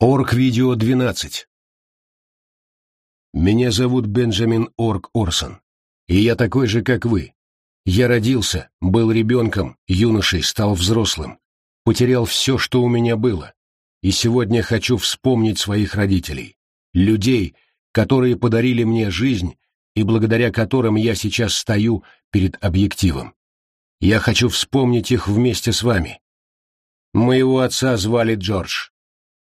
Орг-видео 12. Меня зовут Бенджамин Орг Орсон, и я такой же, как вы. Я родился, был ребенком, юношей, стал взрослым, потерял все, что у меня было, и сегодня хочу вспомнить своих родителей, людей, которые подарили мне жизнь и благодаря которым я сейчас стою перед объективом. Я хочу вспомнить их вместе с вами. Моего отца звали Джордж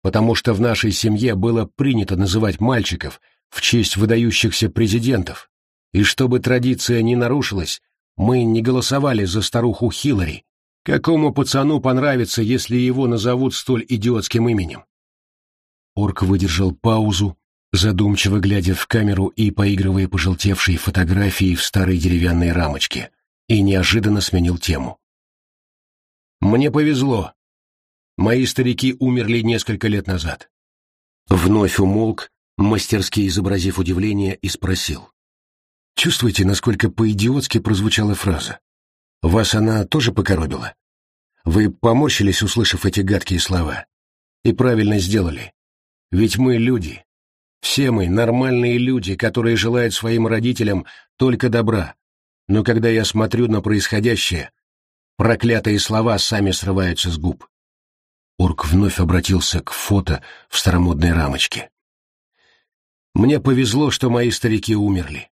потому что в нашей семье было принято называть мальчиков в честь выдающихся президентов, и чтобы традиция не нарушилась, мы не голосовали за старуху Хиллари. Какому пацану понравится, если его назовут столь идиотским именем? Орк выдержал паузу, задумчиво глядя в камеру и поигрывая пожелтевшей фотографией в старой деревянной рамочке, и неожиданно сменил тему. «Мне повезло. Мои старики умерли несколько лет назад. Вновь умолк, мастерски изобразив удивление, и спросил. Чувствуете, насколько по-идиотски прозвучала фраза? Вас она тоже покоробила? Вы поморщились, услышав эти гадкие слова. И правильно сделали. Ведь мы люди. Все мы нормальные люди, которые желают своим родителям только добра. Но когда я смотрю на происходящее, проклятые слова сами срываются с губ. Орк вновь обратился к фото в старомодной рамочке. «Мне повезло, что мои старики умерли.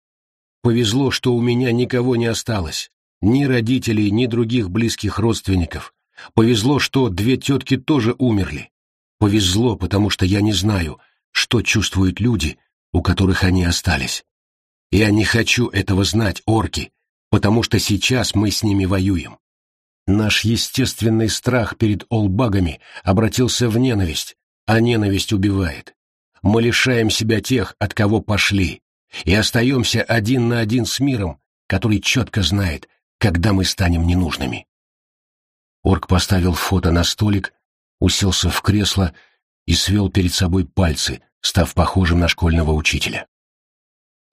Повезло, что у меня никого не осталось, ни родителей, ни других близких родственников. Повезло, что две тетки тоже умерли. Повезло, потому что я не знаю, что чувствуют люди, у которых они остались. Я не хочу этого знать, орки, потому что сейчас мы с ними воюем. Наш естественный страх перед олбагами обратился в ненависть, а ненависть убивает. Мы лишаем себя тех, от кого пошли, и остаемся один на один с миром, который четко знает, когда мы станем ненужными. Орк поставил фото на столик, уселся в кресло и свел перед собой пальцы, став похожим на школьного учителя.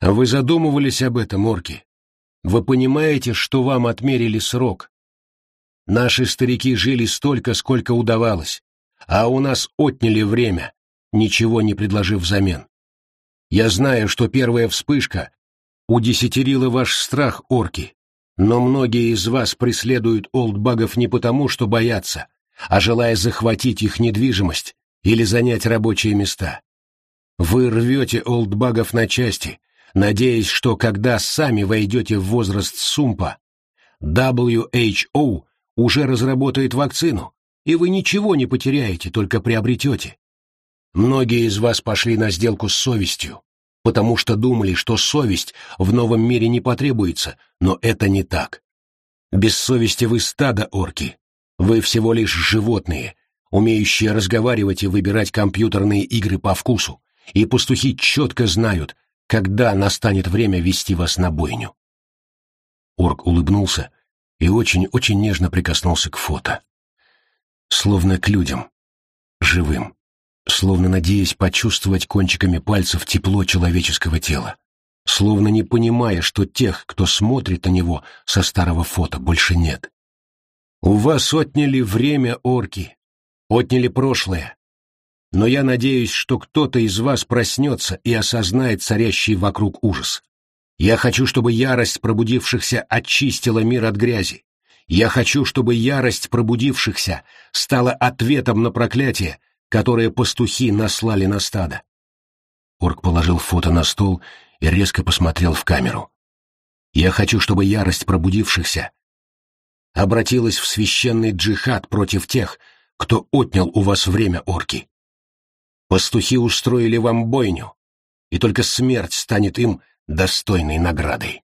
«Вы задумывались об этом, орки? Вы понимаете, что вам отмерили срок, Наши старики жили столько, сколько удавалось, а у нас отняли время, ничего не предложив взамен. Я знаю, что первая вспышка удесятерила ваш страх, орки, но многие из вас преследуют олдбагов не потому, что боятся, а желая захватить их недвижимость или занять рабочие места. Вы рвете олдбагов на части, надеясь, что когда сами войдете в возраст сумпа, WHO уже разработает вакцину, и вы ничего не потеряете, только приобретете. Многие из вас пошли на сделку с совестью, потому что думали, что совесть в новом мире не потребуется, но это не так. Без совести вы стадо орки. Вы всего лишь животные, умеющие разговаривать и выбирать компьютерные игры по вкусу, и пастухи четко знают, когда настанет время вести вас на бойню. Орк улыбнулся, и очень-очень нежно прикоснулся к фото. Словно к людям. Живым. Словно надеясь почувствовать кончиками пальцев тепло человеческого тела. Словно не понимая, что тех, кто смотрит на него со старого фото, больше нет. У вас отняли время, орки. Отняли прошлое. Но я надеюсь, что кто-то из вас проснется и осознает царящий вокруг ужас. Я хочу, чтобы ярость пробудившихся очистила мир от грязи. Я хочу, чтобы ярость пробудившихся стала ответом на проклятие, которое пастухи наслали на стадо. Орк положил фото на стол и резко посмотрел в камеру. Я хочу, чтобы ярость пробудившихся обратилась в священный джихад против тех, кто отнял у вас время, орки. Пастухи устроили вам бойню, и только смерть станет им достойной наградой.